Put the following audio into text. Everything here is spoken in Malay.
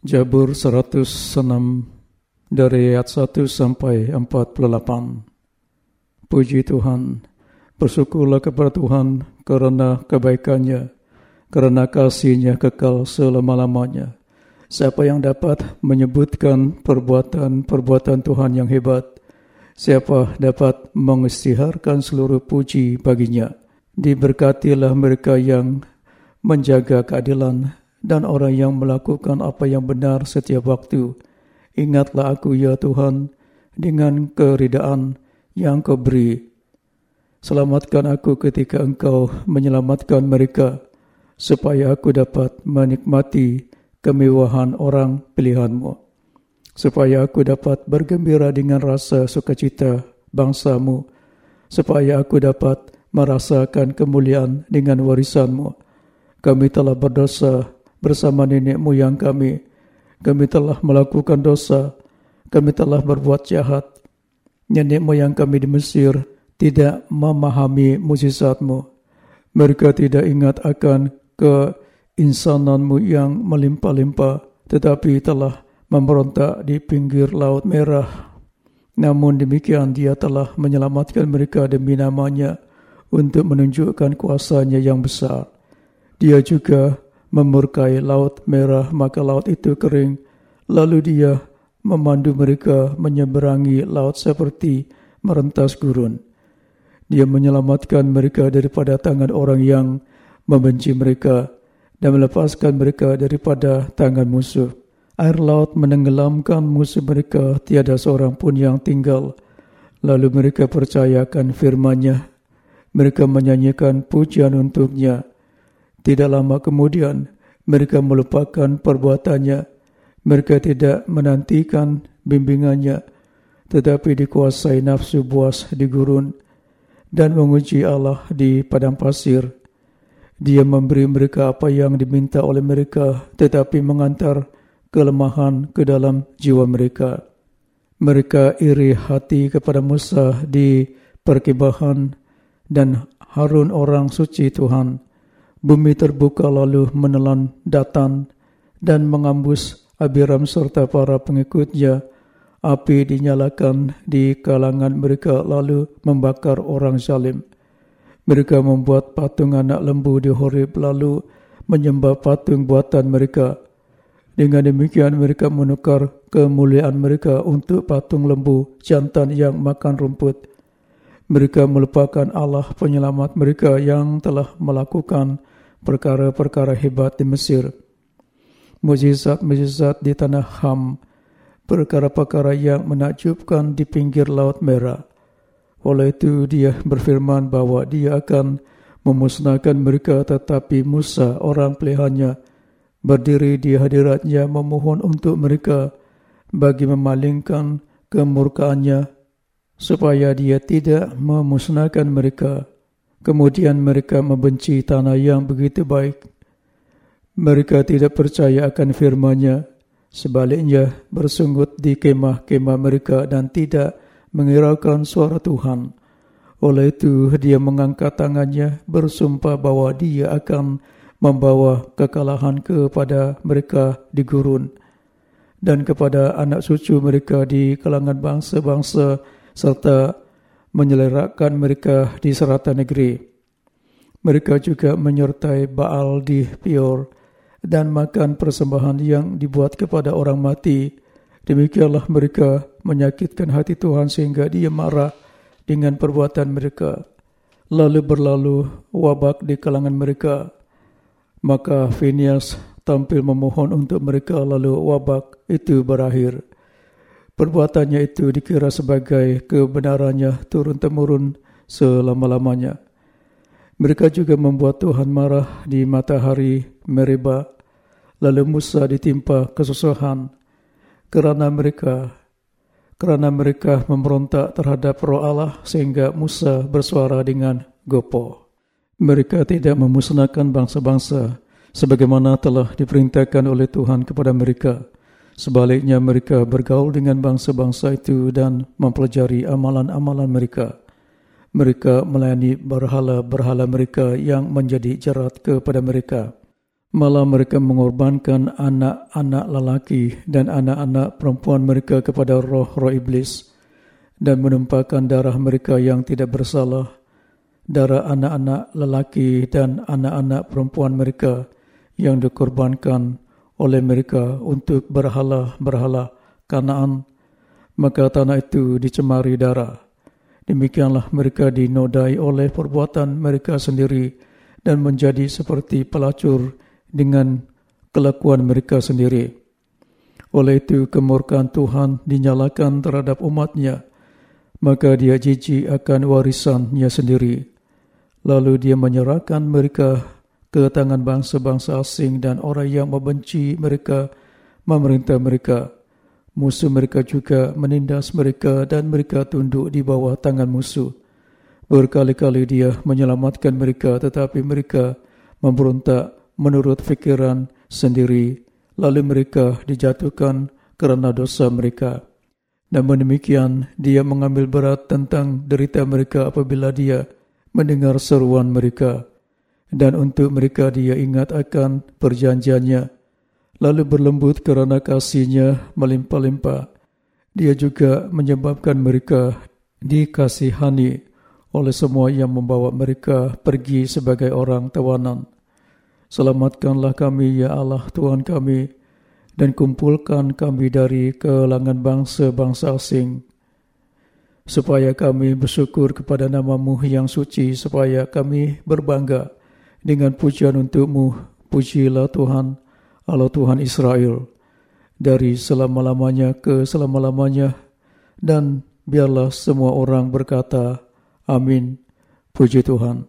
Jabur 106 dari ayat 1 sampai 48. Puji Tuhan, bersyukurlah kepada Tuhan kerana kebaikannya, kerana kasihnya kekal selama-lamanya. Siapa yang dapat menyebutkan perbuatan-perbuatan Tuhan yang hebat? Siapa dapat mengistiharkan seluruh puji baginya? Diberkatilah mereka yang menjaga keadilan dan orang yang melakukan apa yang benar setiap waktu. Ingatlah aku ya Tuhan dengan keridaan yang kau beri. Selamatkan aku ketika engkau menyelamatkan mereka supaya aku dapat menikmati kemewahan orang pilihanmu. Supaya aku dapat bergembira dengan rasa sukacita bangsamu. Supaya aku dapat merasakan kemuliaan dengan warisanmu. Kami telah berdosa bersama nenek moyang kami. Kami telah melakukan dosa. Kami telah berbuat jahat. Nenek moyang kami di Mesir tidak memahami mujizatmu. Mereka tidak ingat akan keinsananmu yang melimpah-limpah. Tetapi telah memberontak di pinggir Laut Merah. Namun demikian dia telah menyelamatkan mereka demi namanya untuk menunjukkan kuasanya yang besar. Dia juga memurkai laut merah maka laut itu kering. Lalu dia memandu mereka menyeberangi laut seperti merentas gurun. Dia menyelamatkan mereka daripada tangan orang yang membenci mereka dan melepaskan mereka daripada tangan musuh. Air laut menenggelamkan musuh mereka tiada seorang pun yang tinggal. Lalu mereka percayakan firman-Nya. Mereka menyanyikan pujian untuknya tidak lama kemudian, mereka melupakan perbuatannya. Mereka tidak menantikan bimbingannya, tetapi dikuasai nafsu buas di gurun dan menguji Allah di padang pasir. Dia memberi mereka apa yang diminta oleh mereka, tetapi mengantar kelemahan ke dalam jiwa mereka. Mereka iri hati kepada Musa di perkibahan dan Harun orang suci Tuhan. Bumi terbuka lalu menelan datan dan mengambus Abiram serta para pengikutnya. Api dinyalakan di kalangan mereka lalu membakar orang zalim. Mereka membuat patung anak lembu di Horib lalu menyembah patung buatan mereka. Dengan demikian mereka menukar kemuliaan mereka untuk patung lembu jantan yang makan rumput. Mereka melupakan Allah penyelamat mereka yang telah melakukan perkara-perkara hebat di Mesir, mujizat-mujizat di tanah Ham, perkara-perkara yang menakjubkan di pinggir Laut Merah. Oleh itu dia berfirman bahawa dia akan memusnahkan mereka tetapi Musa orang pelihannya berdiri di hadiratnya memohon untuk mereka bagi memalingkan kemurkaannya supaya dia tidak memusnahkan mereka. Kemudian mereka membenci tanah yang begitu baik. Mereka tidak percaya akan firman-Nya. Sebaliknya bersunggut di kemah-kemah mereka dan tidak mengiraukan suara Tuhan. Oleh itu dia mengangkat tangannya bersumpah bahwa dia akan membawa kekalahan kepada mereka di gurun dan kepada anak cucu mereka di kalangan bangsa-bangsa serta menyelerakkan mereka di serata negeri. Mereka juga menyertai Baal di Pior dan makan persembahan yang dibuat kepada orang mati. Demikianlah mereka menyakitkan hati Tuhan sehingga dia marah dengan perbuatan mereka. Lalu berlalu wabak di kalangan mereka. Maka Phineas tampil memohon untuk mereka lalu wabak itu berakhir. Perbuatannya itu dikira sebagai kebenarannya turun-temurun selama-lamanya. Mereka juga membuat Tuhan marah di matahari Meribah. Lalu Musa ditimpa kesusahan kerana mereka kerana mereka memberontak terhadap roh Allah sehingga Musa bersuara dengan gopo. Mereka tidak memusnahkan bangsa-bangsa sebagaimana telah diperintahkan oleh Tuhan kepada mereka. Sebaliknya mereka bergaul dengan bangsa-bangsa itu dan mempelajari amalan-amalan mereka. Mereka melayani berhala-berhala mereka yang menjadi jerat kepada mereka. Malah mereka mengorbankan anak-anak lelaki dan anak-anak perempuan mereka kepada roh-roh iblis dan menumpahkan darah mereka yang tidak bersalah, darah anak-anak lelaki dan anak-anak perempuan mereka yang dikorbankan oleh mereka untuk berhala-berhala kanaan, maka tanah itu dicemari darah. Demikianlah mereka dinodai oleh perbuatan mereka sendiri dan menjadi seperti pelacur dengan kelakuan mereka sendiri. Oleh itu kemurkaan Tuhan dinyalakan terhadap umatnya, maka dia jijik akan warisannya sendiri. Lalu dia menyerahkan mereka ke tangan bangsa-bangsa asing dan orang yang membenci mereka, memerintah mereka. Musuh mereka juga menindas mereka dan mereka tunduk di bawah tangan musuh. Berkali-kali dia menyelamatkan mereka tetapi mereka memberontak menurut fikiran sendiri, lalu mereka dijatuhkan kerana dosa mereka. Namun demikian, dia mengambil berat tentang derita mereka apabila dia mendengar seruan mereka. Dan untuk mereka dia ingat akan perjanjiannya, lalu berlembut kerana kasihnya melimpah-limpah. Dia juga menyebabkan mereka dikasihani oleh semua yang membawa mereka pergi sebagai orang tawanan. Selamatkanlah kami, Ya Allah Tuhan kami, dan kumpulkan kami dari kelangan bangsa-bangsa asing, supaya kami bersyukur kepada namamu yang suci, supaya kami berbangga dengan pujian untukmu, pujilah Tuhan, Allah Tuhan Israel, dari selama-lamanya ke selama-lamanya, dan biarlah semua orang berkata, Amin, puji Tuhan.